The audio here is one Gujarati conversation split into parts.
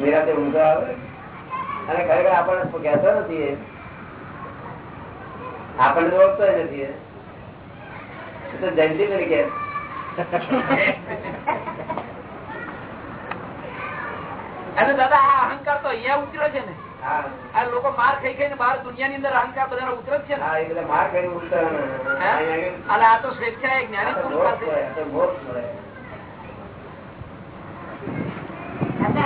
નિરાતે ઊંઘો આવે? અને ખરેખર આપણને કહેતો નથી આપણને ઓળખતો નથી તો જયંતિ તરીકે. અને દાદા આ અહંકાર તો અહિયાં ઉતરે છે ને. આ લોકો માર ખાઈ ખાઈને બહાર દુનિયાની અંદર અહંકાર બધા ઉતરે છે ને. માર ને. હે? અહીંયા અને આ તો સ્વેચ્છા જ્ઞાની પુરુષ પાસે મળે, આ તો મોક્ષ મળે. આપણે હમણાં જ એનું લગ્ન થયું છે. વિકાર એટલે આપણે કાયમ ને વડે માની લે એવું બને નહીં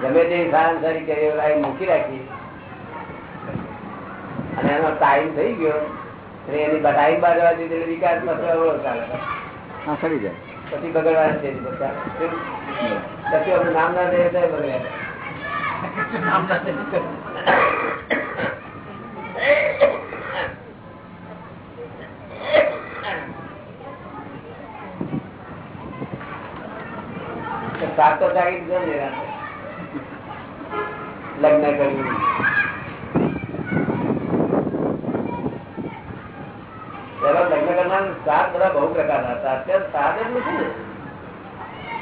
ગમે તે સારી કરી મૂકી રાખી અને એનો ટાઈમ થઈ ગયો એટલે એની ટાઈમ બાજવા દીધી એટલે વિકાસ પછી અવળો ચાલે. હા સરી જાય. પછી બગડવાના છે. પછી આપણે નામ ના દઈએ તો લગ્ન કર્યું. લગ્ન કરનાર સાત બધા બહુ પ્રકારના હતા. અત્યારે સાત જ નથી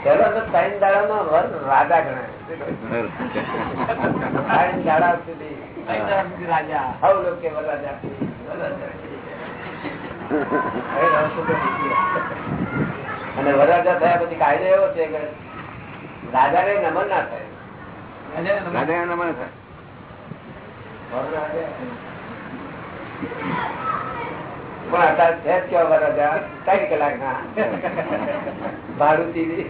પેલા તો ત્રણ દાડાનો વર રાજા ગણાય. રાજા. અને વરાજા થયા પછી કાયદો એવો છે કે રાજા ને નમન ના થાય. રાજા એના મને થાય. પણ અત્યારે છે જ કેવા ત્રણ કલાક ના. ભાડુતી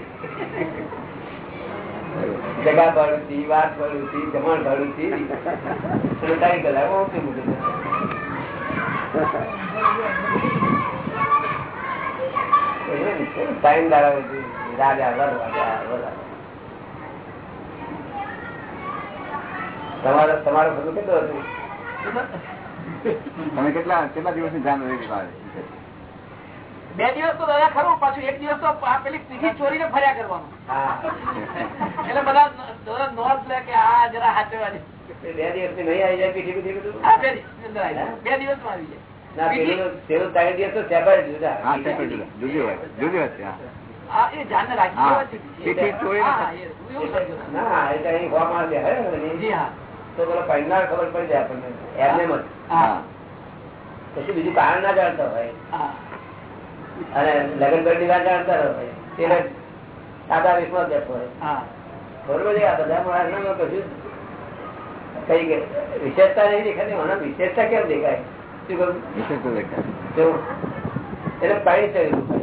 જગા ભાડુતી વાત ભાડુતી જમણ ભાડુતી ત્રણ કલાક ઓછી મૂકી ટાઈમ દાડા રાજા વર રાજા વર રાજા. તમારો તમારો બધું કેટલું હતું? તમે કેટલા કેટલા દિવસની જાણ રહી બહાર? બે દિવસ તો દાદા ખરું પાછું એક દિવસ તો આ પેલી પીઠી ચોરીને ફર્યા કરવાનું. એટલે બધા નોંધ લે કે આ જરા હાથવાની બે દિવસ નહીં આવી જાય પીઠી પીઠી બધું? બે દિવસમાં આવી જાય. આવી જાય. ના તો પેલો પહેરનાર ખબર પડી જાય આપણને. એમને હા. પછી બીજું કારણ ના જાણતા હોય. અને લગ્ન કરી ના જાણતા હોય. તેને સાદા વિશ્વાસ જતો હોય. બરોબર છે આ બધા માણસોમાં કશું કઈ વિશેષતા નહીં દેખાતી મને વિશેષતા કેમ દેખાય? શું કહું? વિશેષતા દેખાય. એટલે પાણી ચડ્યું હોય.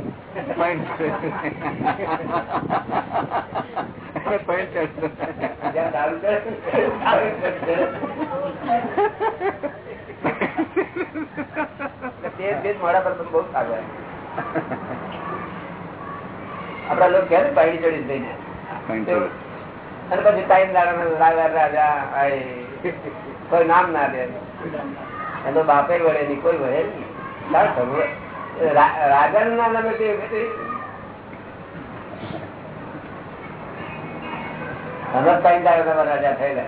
આપડા લોકો ને પાણી ચડી જઈને અને પછી ટાઈમ રાજા રાજા. કોઈ નામ ના દે એનો બાપે વળે નહીં કોઈ વળે નહીં રાજા ના નામ અમે તે વખતે અમે ત્રણ દાડા રાજા થયેલા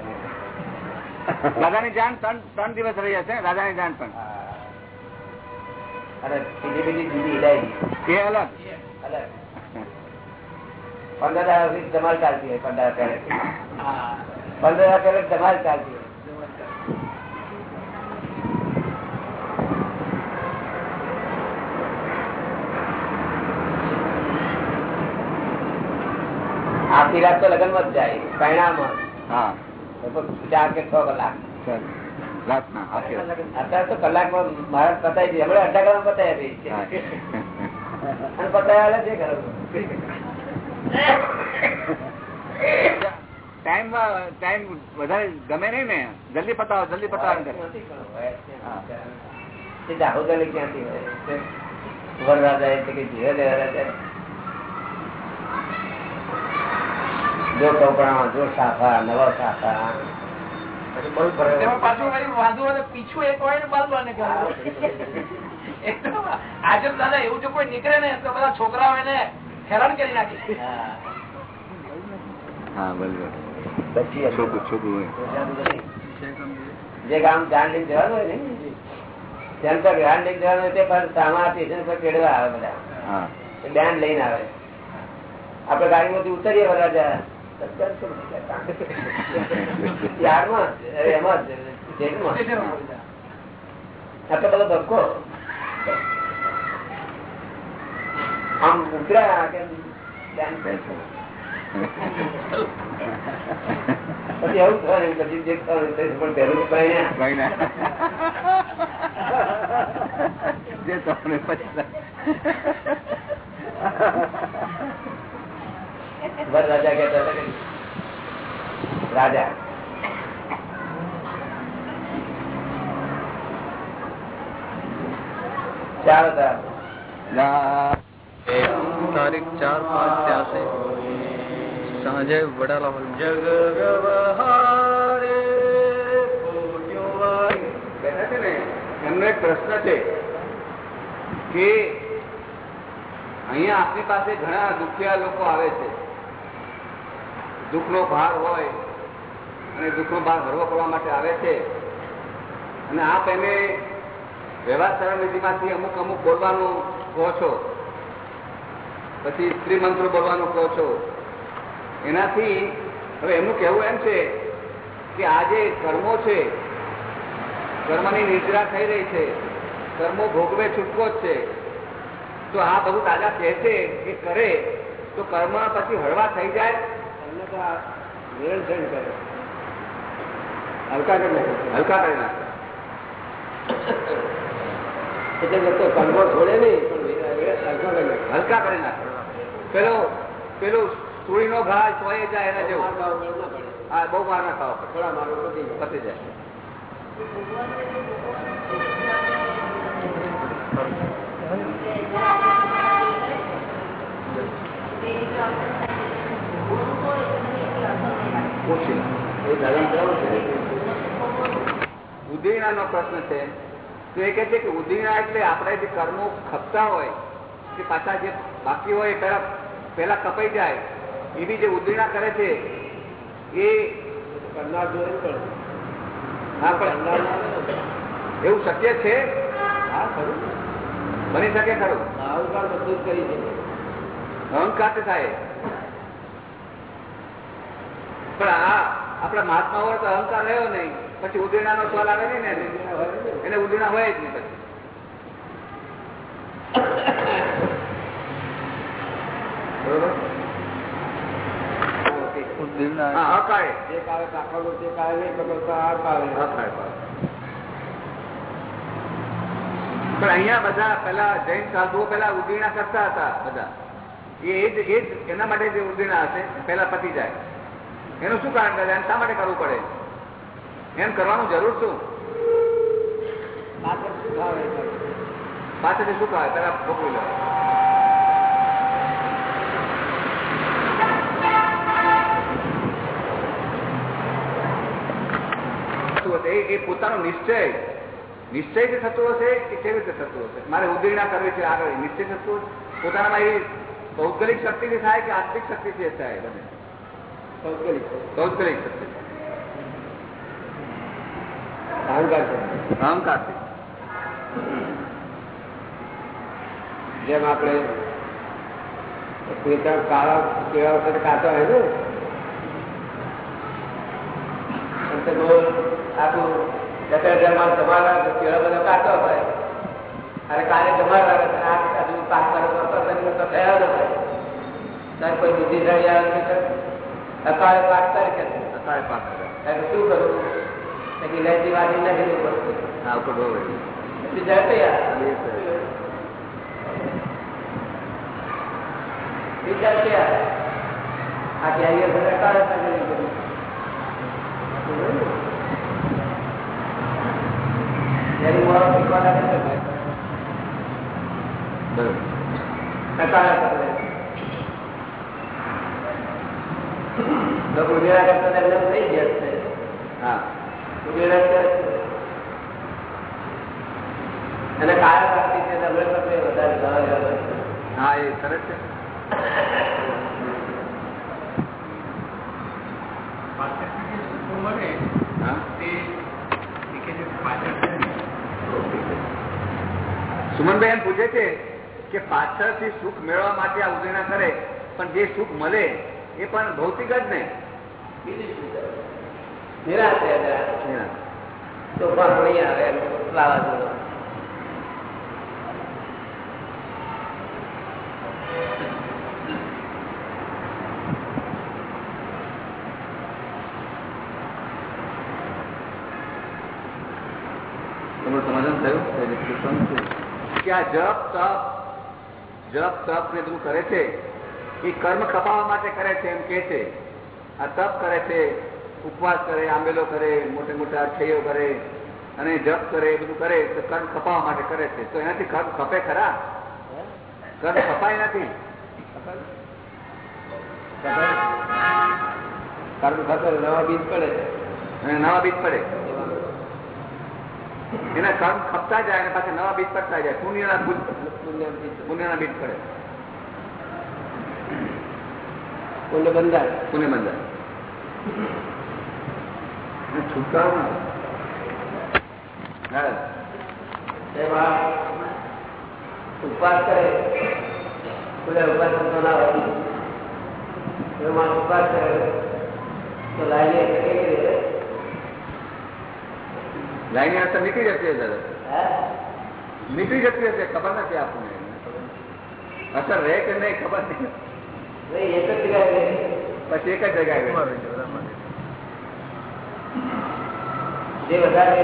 રાજાની જાણ ત્રણ ત્રણ દિવસ રહી હશે રાજાની જાણ પણ. અને બીજી બીજી જુદી હિલાઈ. એ અલગ. અલગ. પંદર હજાર સુધી ધમાલ ચાલતી હોય પંદર દાડા હા. પંદર હજાર પહેલે ધમાલ ચાલતી આખી રાત તો લગ્નમાં જ જાય પરિણામ ચાર કે છ કલાક. અત્યારે તો કલાકમાં મારા પતાવી દીધી હમણાં અડધા કલાક પતાવી દે હા. અને પતાવ્યા છે ઘર. ટાઈમ ટાઈમ વધારે ગમે નહીં ને જલ્દી પતાવો જલ્દી પતાવો કરે. ક્યાંથી વરરાજા એટલે કે જીવે દેવરાજા જો કપડા જો સાફા નવા સાફા. હોય જો કોઈ નીકળે ને તો બધા છોકરાઓ એને હેરાન કરી નાખે. હા. હા બરોબર. પછી છોકરું છોકરું હોય. જે ગામ ધ્યાન લઈ જવાનું હોય ને ધ્યાન લઈ જવાનું તે પણ સામા સ્ટેશન પર આવે બધા. હા. બેન લઈને આવે. આપડે ગાડીમાંથી ઉતરીએ વરાજા આમ ઉતર્યા. પછી એવું થવાનું પછી જે થવાનું પણ પહેલું જે તમને પછી વર રાજા કહેતા હતા રાજા. ચાર તાર તારીખ ચાર પાંચ ત્યાંસી સાંજે વડાલા હોલ બેઠા છે ને એમનો એક પ્રશ્ન છે કે અહીંયા આપણી પાસે ઘણા દુખિયા લોકો આવે છે. દુઃખનો ભાર હોય અને દુઃખનો ભાર હળવો કરવા માટે આવે છે. અને આપ એને વ્યવહાર સરળનિધિમાંથી અમુક અમુક બોલવાનું કહો છો. પછી સ્ત્રી મંત્રો બોલવાનું કહો છો. એનાથી હવે એમનું કહેવું એમ છે કે આ જે કર્મો છે, કર્મની નિદ્રા થઈ રહી છે, કર્મો ભોગવે છૂટકો જ છે. તો આ બધું તાજા કહે છે કે કરે, તો કર્મ પછી હળવા થઈ જાય નિરંતર કરે. હલકા કરી નાખે. હલકા કરી નાખે. એટલે લોકો કંગો છોડે નહીં પણ હલકો કરી નાખે. હલકા કરી નાખે. પેલો પેલું સુરીનો ઘા સોએ જાય એના જેવું. માર ખાવો પડે, ના પડે. હા બહુ માર ના ખાવા થોડા મારો પતી જાય. પતી જાય. પૂછી નો પ્રશ્ન છે. તો એ કહે છે કે ઉદીણા એટલે આપણે જે કર્મો ખપતા હોય કે પાછા જે બાકી હોય એ પેલા કપાઈ જાય એવી જે ઉદીણા કરે છે એ કરનાર હા પણ. એવું શક્ય છે? હા ખરું બની શકે ખરું? અહંકાર બધું જ કરી છે અહંકાર થાય. પણ આ આપડા મહાત્મા હોય તો અહંકાર રહ્યો નહીં. પછી ઉદીણાનો સવાલ આવે નહીં ને? એને. એને ઉદીણા હોય જ નહીં પછી. હા. પણ અહીંયા બધા પેલા જૈન સાધુઓ પેલા ઉદીણા કરતા હતા બધા. એ એ એ જ એના માટે જે ઉદીણા હશે પેલા પતી જાય. એનું શું કારણ કરે શા માટે કરવું પડે? એમ કરવાનું જરૂર શું? પાછળ શું પાછળથી શું કહે પેલા ભોગવી લો. એ- પોતાનો નિશ્ચય. નિશ્ચય જે થતો હશે કે કેવી રીતે થતું હશે? મારે ઉદ્દીર્ણા કરવી છે આગળ. નિશ્ચય થતું પોતાનામાં એ ભૌગોલિક શક્તિથી થાય કે આર્થિક શક્તિથી થાય? બધે ભૌગોલિક અહંકાર અહંકારથી જેમ આપણે પેટા કાળા કેળા વખતે કાચા હોય ને અને તે બહુ આખું જતા જમા તમારા કેળા બધા કાચા હોય અને કાલે તમારા આ પાક થયા જ હોય. ત્યારે કોઈ બુદ્ધિશાળી આવે છે અકાળે પાક કરે કે અકાળે પાક કરે શું કરવું? ઇલાયચી વાટી નાખી પડશે હા હોય. પછી જાય વિચાર છે આ કેરિયર બધા કાળા કરી એની મોડો શીખવા લાગે છે લોકો કરતા તેમને થઈ ગયા છે. હા. ઉજળા અને કાળા સાગરી છે તમને પાસે વધારે ભાવ હા એ સરસ છે. સુમનભાઈ એમ પૂછે છે કે પાછળથી સુખ મેળવવા માટે આ ઉજવણા કરે પણ જે સુખ મળે એ પણ ભૌતિક જ ને નિરાશ છે જરા. તોફાન પડી આવે એમ વાવાઝોડું. તમારું સમાધાન થયું કે આ જપ તપ જપ તપ ને બધું કરે છે એ કર્મ ખપાવવા માટે કરે છે એમ કે છે. આ તપ કરે છે, ઉપવાસ કરે, આંબેલો કરે, મોટે મોટા અઠૈયો કરે, અને જપ કરે બધું કરે, તો કર્મ ખપાવવા માટે કરે છે. તો એનાથી કર્મ ખપે ખરા? કર્મ ખપાય નથી. કર્મ ખતર નવા બીજ પડે નવા બીજ પડે. એના કર્મ ખપતા જાય અને પાછા નવા બીજ પડતા જાય. પુણ્યના પુણ્યના બીજ પડે. પુણ્ય બંધાય પુણે બંદર છુટકારો ના ના. એમાં ઉપવાસ કરે બધા ઉપવાસ કરતો ના હોય એમાં ઉપવાસ કરે તો લાગીએ તો કેવી રીતે લાઈનની અસર નીકળી જતી હશે દાદા હે? નીકળી જતી હશે ખબર નથી આપણને અસર રહે કે નહીં ખબર નહીં પછી એક જ જગ્યાએ. જે વધારે.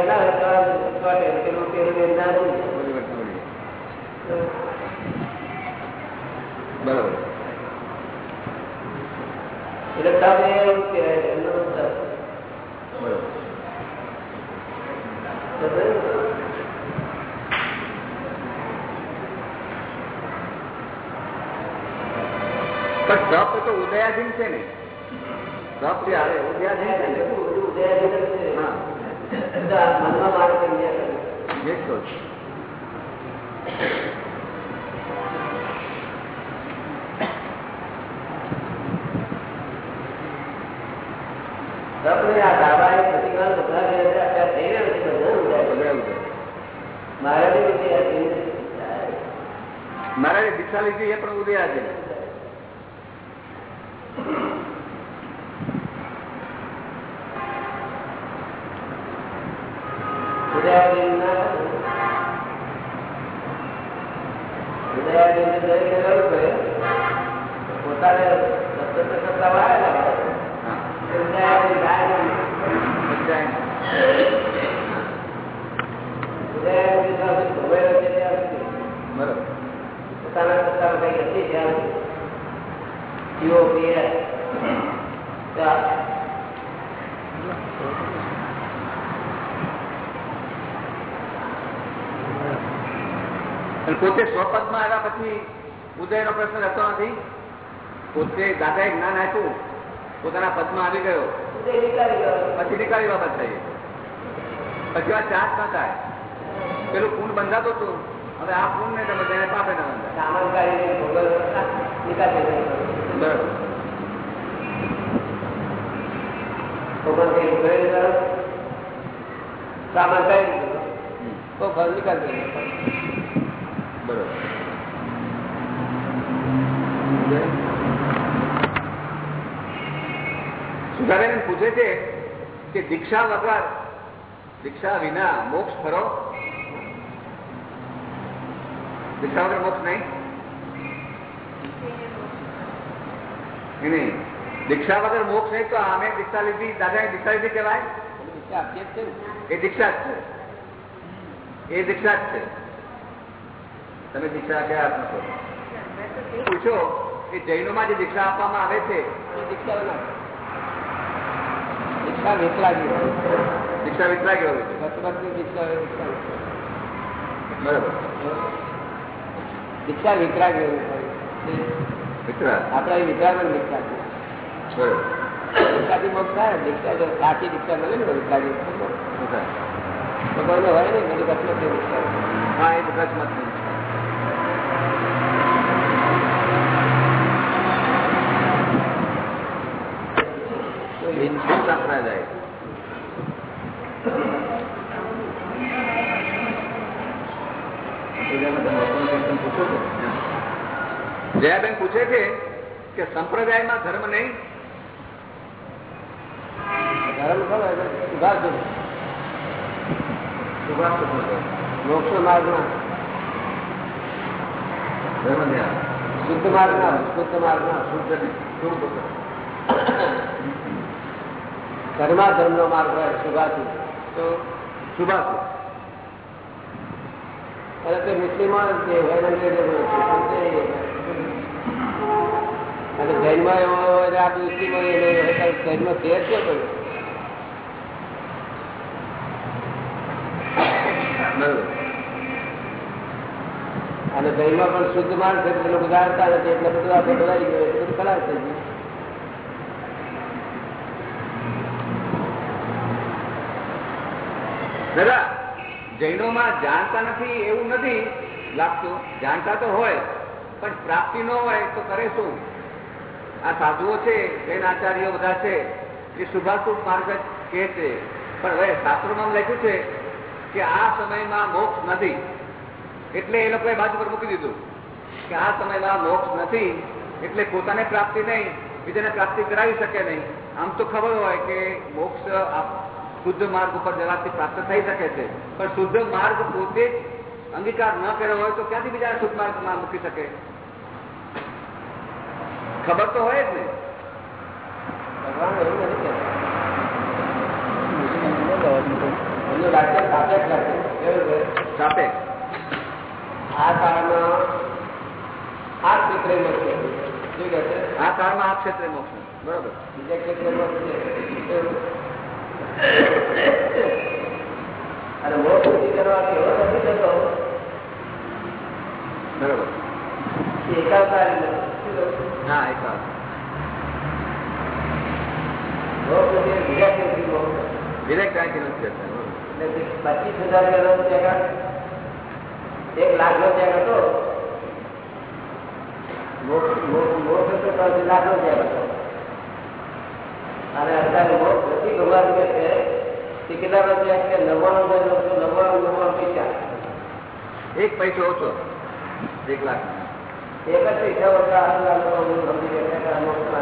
બરાબર. એટલે તમે એવું કહેવાય બરાબર. પણ તપ તો ઉદયાધીન છે ને તપ જે આવે ઉદયાધીન છે ને બધું ઉદયાધીન જ છે. હા બધા મનમાં મારે કર્યા કરે. એ જ કહું છું. આપણે આ ડાબા એ પ્રતિક્રમણ બધા જે હતા, અત્યારે થઈ રહ્યા નથી બધા ઉદયાધીન. બધા ઉદય. મારે બી ઉદયાધીન જ છે. મારા દીક્ષા લીધી એ પણ ઉદયાધીન ઉદયાધીનના ઉદયાધીનને દરેકે પ્રશ્ન રહેતો નથી. પોતે દાદાએ જ્ઞાન આપ્યું પોતાના પદમાં આવી ગયો. પછી નીકળી બાબત થઈ પછી આ ચાર્જ ના થાય. પેલું કુંડ બંધાતો હતું. હવે આ કુંડ ને તમે તેને પાપે ના બંધાય. સામાન કઈ તો ઘર નીકળી બરાબર. સુધારેન પૂછે છે કે દીક્ષા વગર દીક્ષા વિના મોક્ષ ખરો દીક્ષા વગર મોક્ષ નહીં એ નહીં દીક્ષા વગર મોક્ષ નહીં તો અમે દીક્ષા લીધી દાદાએ દીક્ષા લીધી કહેવાય આપીએ જ છે ને. એ દીક્ષા જ છે એ દીક્ષા જ છે તમે દીક્ષા ક્યાં આપો છો પૂછો કે જૈનોમાં જે દીક્ષા આપવામાં આવે છે દીક્ષા દીક્ષા હોય. દીક્ષા વિતરાગી હોય. બરાબર. દીક્ષા વિતરાગી હોય. આપણે વિતરાગણ દીક્ષા છે બરાબર. દીક્ષાથી મોક્ષ થાય દીક્ષા જો સાચી દીક્ષા મળે ને વિતરાગી હોય. ને મને વચવચની દીક્ષા હા એ બધા મત નહીં. બિન સંપ્રદાય એ જયાબેન પૂછે છે કે સંપ્રદાયમાં ધર્મ નહીં. ધર્મ ખરો સુભાષ. ધર્મ ધ્યાન. શુદ્ધ માર્ગમાં શુદ્ધ માર્ગમાં શુદ્ધ શુદ્ધ પુસ્તક. ધર્મા ધર્મનો માર્ગ હોય સુભાષ તો સુભાષ અને તે મુસ્લિમો જે અને જૈનમાં એવો પણ શુદ્ધ માન છે એટલે ગુજારતા નથી, એટલે બધું આપણે બધાઈ ગયો બધું ખરાબ થઈ ગયું. દાદા, જૈનોમાં જાણતા નથી એવું નથી લાગતું. જાણતા તો હોય, પણ પ્રાપ્તિ ન હોય તો કરે શું? આ સાધુઓ છે જૈન આચાર્યો બધા છે, એ શુભાશુભ માર્ગ કે છે. પણ હવે શાસ્ત્રોમાં લખ્યું છે કે આ સમયમાં મોક્ષ નથી. એટલે એ લોકોએ બાજુ પર મૂકી દીધું કે આ સમયમાં મોક્ષ નથી, એટલે પોતાને પ્રાપ્તિ નહીં, બીજાને પ્રાપ્તિ કરાવી શકે નહીં. આમ તો ખબર હોય કે મોક્ષ શુદ્ધ માર્ગ ઉપર જવાથી પ્રાપ્ત થઈ શકે છે. પણ શુદ્ધ માર્ગ પોતે જ અંગીકાર ન કર્યો હોય તો ક્યાંથી બીજા શુદ્ધ માર્ગમાં મૂકી શકે? ખબર તો હોય જ ને ભગવાન એવું નથી કહેતા. એમનું વાક્ય સાપેક્ષ લાગે. કેવું છે? સાથે આ કાળમાં આ ક્ષેત્રે મળશે શું કહે છે આ કાળમાં આ ક્ષેત્રે મોક્ષ બરોબર બીજા ક્ષેત્રમાં છે. કેવું? અને મોક્ષ સુધી કરવાથી એવો નથી થતો બરોબર કે એકાવતારી નથી. પચીસ હજાર એક લાખ નો ચેક હતો લાખ અત્યારે મોક્ષ નથી કેટલા નો ચેક કે નવ્વાણું હજાર એક પૈસો ઓછો, એક લાખ એક જ પૈસા વગર આટલા લોકો સમજી ગયા.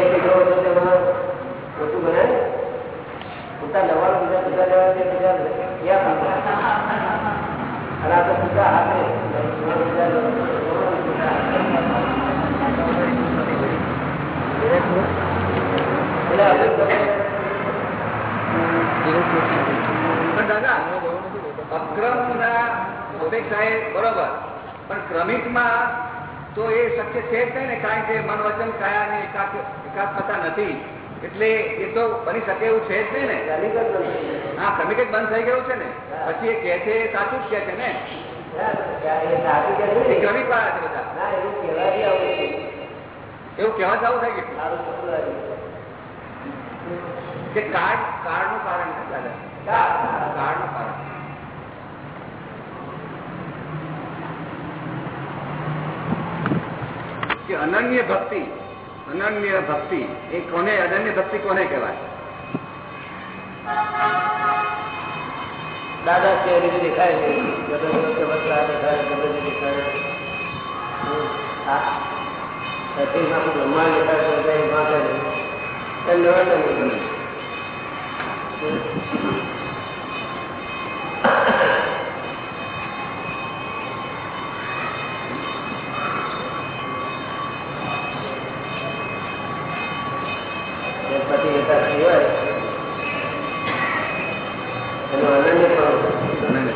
એક પૈસો તેમાં ઓછું બનાય ઉતા નવ્વાણું બીજા હાથે. એટલે પણ દાદા અક્રમના અપેક્ષા એ બરોબર. પણ ક્રમિકમાં તો એ શક્ય છે જ નહીં ને કારણ કે મન વચન કાયાની એકાક એકાત્મતા નથી. એટલે એ તો બની શકે એવું છે જ નહીં ને. હા ક્રમિક જ બંધ થઈ ગયું છે ને. પછી એ કહે છે એ સાચું જ કહે છે ને. ક્રમિક વાળા છે બધા. એવું કહેવા જવું થઈ ગયું સારું કાર્ડનું કારણ છે દાદા. કાર્ડનું કારણ. કે અનન્ય ભક્તિ અનન્ય ભક્તિ, એ કોને, અનન્ય ભક્તિ કોને કહેવાય? દાદા છે રીતે દેખાય છે? દેખાય દેખાય હા. બ્રહ્માંડ દેખાય તો ಹೋಗ್ತಾರೆ ಮನೆಗೆ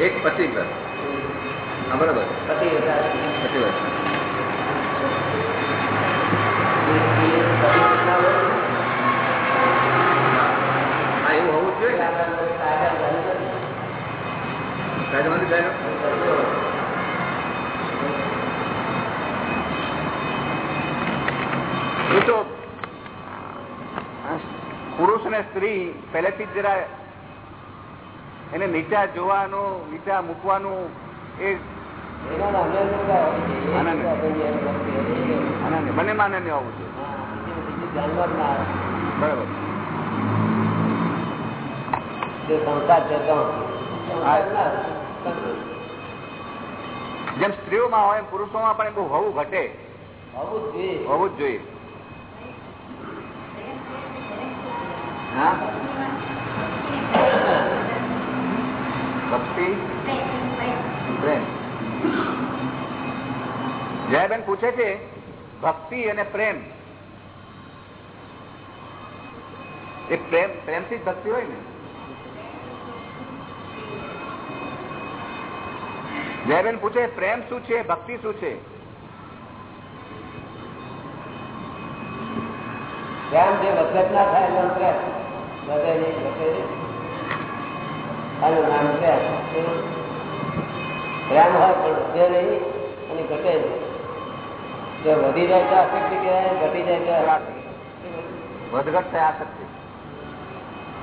એક પછી વર્ષ હા બરાબર. પછી વર્ષ એવું હોવું જોઈએ. અને સ્ત્રી પહેલેથી જરા એને નીચા જોવાનું નીચા મૂકવાનું એ એના માને આવું છે. ના આવે. બરાબર. જેમ સ્ત્રીઓમાં હોય પુરુષોમાં પણ એવું હોવું ઘટે હોવું જ જોઈએ. હોવું જ જોઈએ ભક્તિ? પ્રેમ. જયાબેન પૂછે છે, ભક્તિ અને પ્રેમ. એ પ્રેમ, પ્રેમથી જ ભક્તિ હોય ને? જયબેન પૂછે, પ્રેમ શું છે, ભક્તિ શું છે? પ્રેમ જે વખત ના થાય એનો પ્રેમ વધે નહીં ઘટે નહીં આનું નામ પ્રેમ પ્રેમ હોય પણ વધે નહીં અને ઘટે નહીં જો વધી જાય તો આસક્તિ કહેવાય ઘટી જાય તો આસક્તિ. વધઘટ થાય આસક્તિ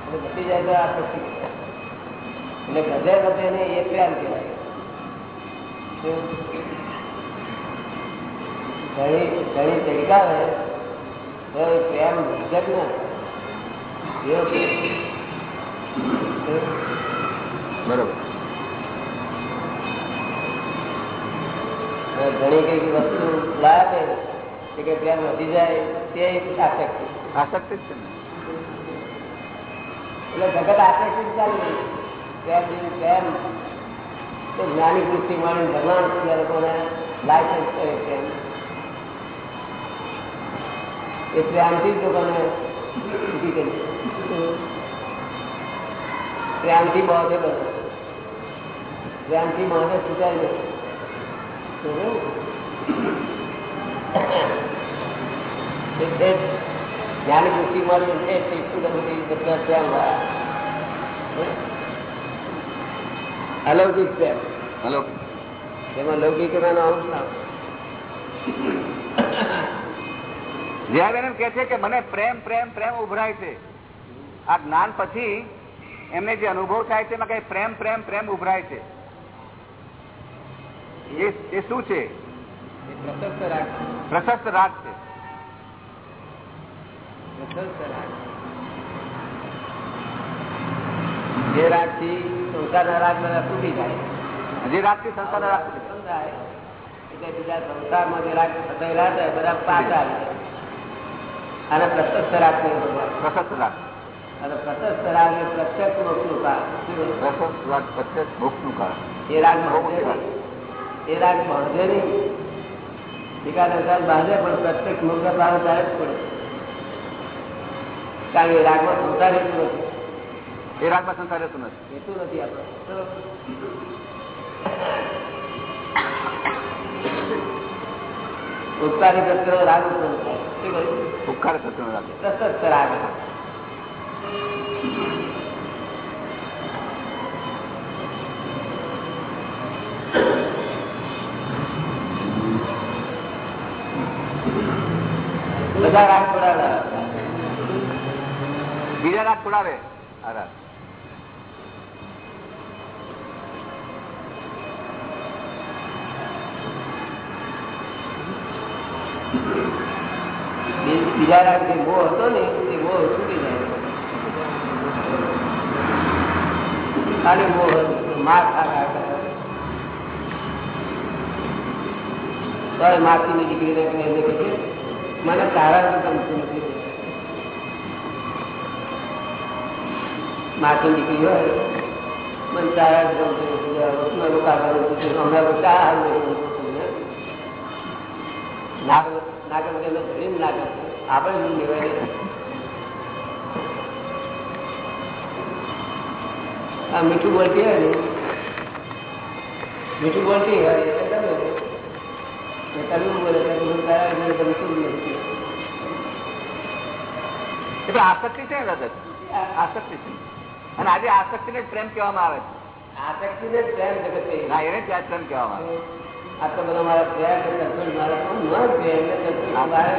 અને ઘટી જાય તો આસક્તિ કહેવાય એટલે વધે વધે નહીં એ પ્રેમ કહેવાય શું? ઘણી ઘણી ચડકાવે તો એ પ્રેમ વિગત ને એવો પ્રેમ. શું? બરોબર. ઘણી કઈ વસ્તુ લાવે કે કે પ્રેમ વધી જાય તે આસક્તિ. આસક્તિ જ છે ને. એટલે જગત આકર્ષિત ચાલે. પ્રેમ જેવી પ્રેમ તો જ્ઞાની વૃત્તિ માની ભગવાન એ લોકોને લાયસન્સ કરે પ્રેમ. એ પ્રેમથી જ લોકોને ઊભી કરી બધું પ્રેમથી બાંધે છૂટાય નહીં એટલે જ્ઞાની વૃત્તિ મળી છે તે બધા પ્રેમ અલૌકિક પ્રેમ હલો એમાં લૌકિક અંશ ના જયાબેન એમ કે છે કે મને પ્રેમ પ્રેમ પ્રેમ ઉભરાય છે. આ જ્ઞાન પછી એમને જે અનુભવ થાય છે એમાં કઈ પ્રેમ પ્રેમ પ્રેમ ઉભરાય છે. એ શું છે? પ્રશસ્ત રાગ છે. પ્રશસ્ત રાગ જે રાગથી સંસારના રાગ બધા તૂટી જાય. જે રાગથી સંસાર રાગ. સમજાય એટલે બીજા સંસારમાં જે રાગ એ બધા પાછા આવી અને પ્રશસ્ત રાગ પ્રશસ્ત રાગ. અને પ્રશસ્ત રાગ એ પ્રત્યક્ષ કારણ. કહ્યું? પ્રશસ્ત રાગ પ્રત્યક્ષ મોક્ષનું કારણ. એ રાગ. એ રાગ બાંધે નહીં. એકાદ અંતરાલ બાંધે પણ પ્રત્યક્ષ મુખ ભાવ ત્યારે જ પડે. કારણ કે રાગમાં સંસાર હેતુ નથી. એ રાગમાં સંસાર રહેતું નથી. હેતુ નથી આપણો. ઉપકારી રાગ ઉત્પન્ન થાય. ઉપકાર થતો રાગ. પ્રશસ્ત રાગ. બીજા રાગ છોડાવે આ રાગ બીજા રાગ જે મોહ હતો ને, એ મોહ છૂટી જાય. ખાલી મોહ. માર ખા ખા કરે. દીકરીને મને તારા ગમતું નથી માસી દીકરી હોય, મને તારા ગમતું નથી રોકા કરું છું હમણાં બધા નાગર નહીં ગમતું તમને. નાગ નાગ વગરનો ધરીને નાગ આપણે લેવાય આ મીઠું બોલતી હોય ને. મીઠું બોલતી હોય. ને કડવું બોલે. તો બધું તારા વગર ગમતું જ નથી એટલે આસક્તિ છે ને આસક્તિ છે. અને આજે આસક્તિ ને જ પ્રેમ કહેવામાં આવે છે. આસક્તિને જ પ્રેમ જગત. કહી. એને જ આશ્રમ કહેવામાં આવે. આ તો બધા મારા પ્રેમ મારા શું ન પ્રેમ ને સંતોષ મારે.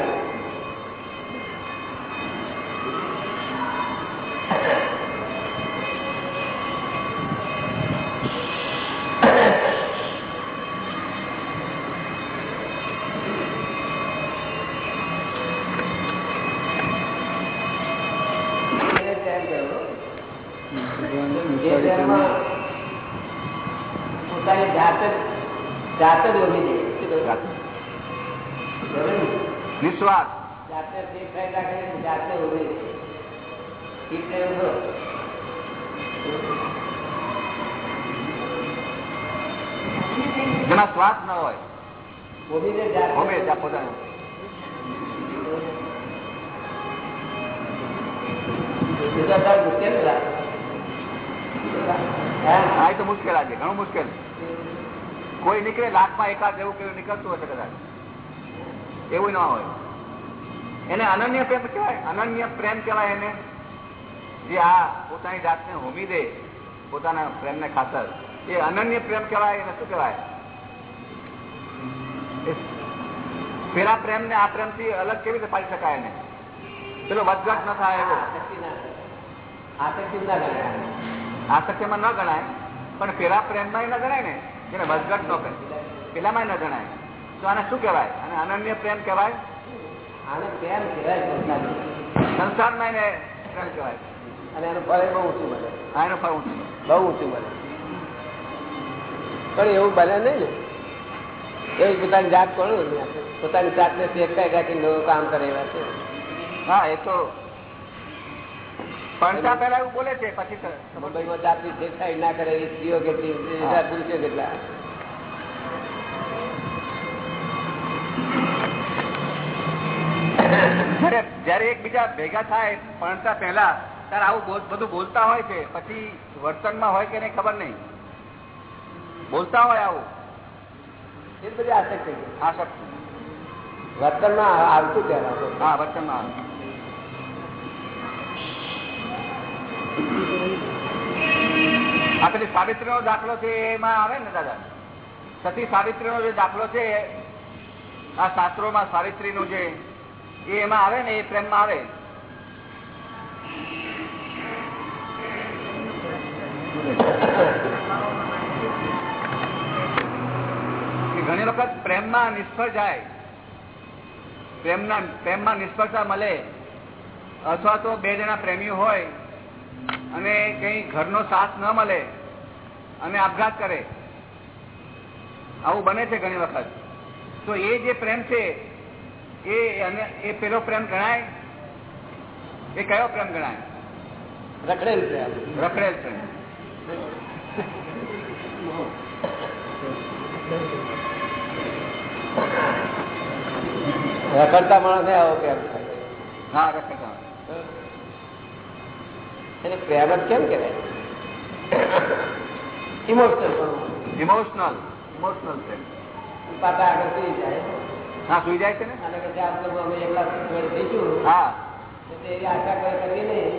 એને પ્રેમ કરવો. જે પ્રેમમાં પોતાની જાત જ જાત જ ઓળી દે. શું કહ્યું? બરાબર ને? નિસ્વાર્થ જાતે દેખાય રાખે ને જાતે ઓળી દે. ઈ પ્રેમ ખરો. જેમાં સ્વાર્થ ન હોય. પોતાનું. મુશ્કેલ હા? હા એ તો મુશ્કેલ આજે ઘણું મુશ્કેલ. કોઈ નીકળે લાખમાં એકાદ એવું કેવું નીકળતું હશે કદાચ. એવું ના હોય. એને અનન્ય પ્રેમ કહેવાય. અનન્ય પ્રેમ કહેવાય એને. જે આ પોતાની જાતને હોમી દે પોતાના પ્રેમને ખાતર. એ અનન્ય પ્રેમ કહેવાય એને શું કહેવાય એ પેલા પ્રેમ ને આ પ્રેમથી અલગ કેવી રીતે પાડી શકાય ને પેલો વધઘટ ન થાય એવો. આસક્તિમાં ન ગણાય પણ પેલા પ્રેમમાં ન ગણાય ને એને વધઘટ ન કરે પેલામાં ન ગણાય. તો આને શું કહેવાય? અને અનન્ય પ્રેમ કહેવાય? આને પ્રેમ કહેવાય. સંસારમાં. એને પ્રેમ કહેવાય. અને એનું ફળ બહુ ઊંચું મળે. હા એનું ફળ ઊંચો બહુ ઊંચું મળે. પણ એવું બને નહીં ને. એવું પોતાની જાત કોણ પોતાની જાતને શેકાઈ રાખીને નવું કામ કરે એવા છે. હા એ તો. પડતા પહેલા એવું બોલે છે પછી મુંબઈમાં જાતની શેકાઈ ના કરે એ સ્ત્રીઓ કેટલી? પુરુષો કેટલા? જયારે એકબીજા ભેગા થાય ભણતા પહેલા ત્યારે આવું બહુ- બધું બોલતા હોય છે પછી વર્તનમાં હોય કે નહીં ખબર નહીં. બોલતા હોય આવું. એ બધી આસક્તિ છે. વર્તનમાં આવતું કહેવાય હા વર્તનમાં આવે. આ પેલી સાવિત્રી નો દાખલો છે એમાં આવે ને દાદા સતી સાવિત્રી નો જે દાખલો છે આ શાસ્ત્રોમાં સાવિત્રી નું જે એ એમાં આવે ને એ પ્રેમમાં આવે કે ઘણી વખત પ્રેમમાં નિષ્ફળ જાય પ્રેમના પ્રેમમાં નિષ્ફળતા મળે અથવા તો બે જણા પ્રેમીઓ હોય અને કઈ ઘરનો સાથ ન મળે અને આપઘાત કરે. આવું બને છે ઘણી વખત. તો એ જે પ્રેમ છે એ અને એ પેલો પ્રેમ ગણાય? એ કયો પ્રેમ ગણાય? રખડેલ આ. રખડેલ પ્રેમ રખડતા માણસ આવો પ્રેમ થાય? હા રખડતા એને પ્રેમ જ કેમ કહેવાય? ઇમોશનલ ઇમોશનલ ઇમોશનલ પ્રેમ પાછા આગળ થઈ જાય. હા સુઈ જાય છે ને? અને પછી આપણે અમે એકલા થઈશું હા. તો એવી આશા કોઈ કરવી નહીં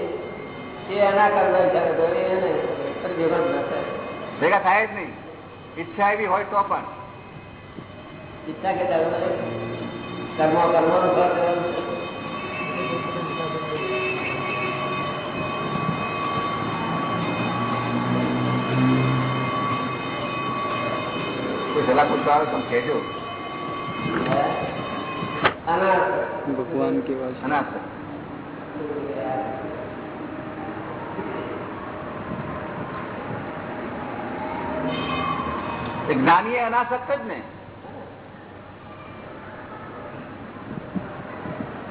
એ એના કરવા એને ન થાય. ભેગા થાય જ નહીં. ઈચ્છા એવી હોય તો પણ. ઈચ્છા કે કર્મ કર્મનું ફળ દેવાનું છે. કોઈ સલાહ પૂછવા આવે તો તમે કહેજો આના ભગવાન કેવા છે અનાથ એ જ્ઞાની એ અનાસક્ત જ ને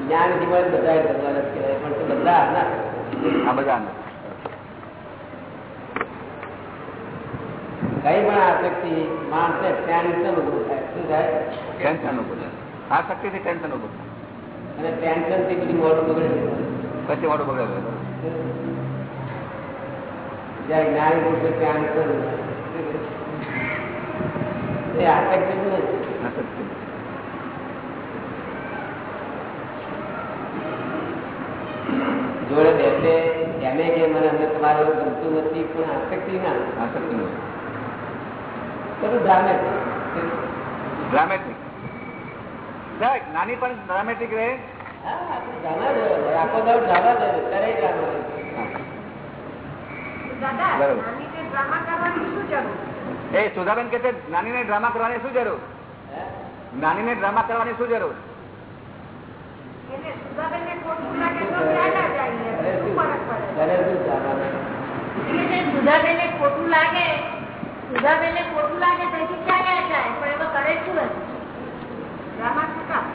જ્ઞાન જીવન બધા ભગવાન જ કહેવાય પણ બધા ના આ બધા. કઈ પણ આસક્તિ માણસે ટેન્શન ઉભું થાય? શું થાય? ટેન્શન ઉભું થાય? આ શક્તિથી ટેન્શન ઉભું થાય? અને ટેન્શનથી બધી મોડું બગડે પછી મોટું બગડે જયારે જ્ઞાન પુરુષે ટેન્શન એ આસક્તિ નથી. અનાસક્તિ. તમારે ગમતું નથી પણ આસક્તિ ના આસક્તિ બધું ડ્રામે ડ્રામેટિક નાની પણ ડ્રામેટિક રહે? આખો ડ્રામા જ. ડ્રામા. નાની એ સુધાબેન કે છે નાનીને ડ્રામા કરવાની શું જરૂર? નાની ને ડ્રામા કરવાની શું જરૂર? સુધાબેન સુધાબેનને ખોટું લાગે તો ક્યાં ના જાય? સુધાબેનને ખોટું લાગે સુધાબેનને ખોટું લાગે તેથી ચાલ્યા જાય પણ એમાં કરે શું હશે? રામા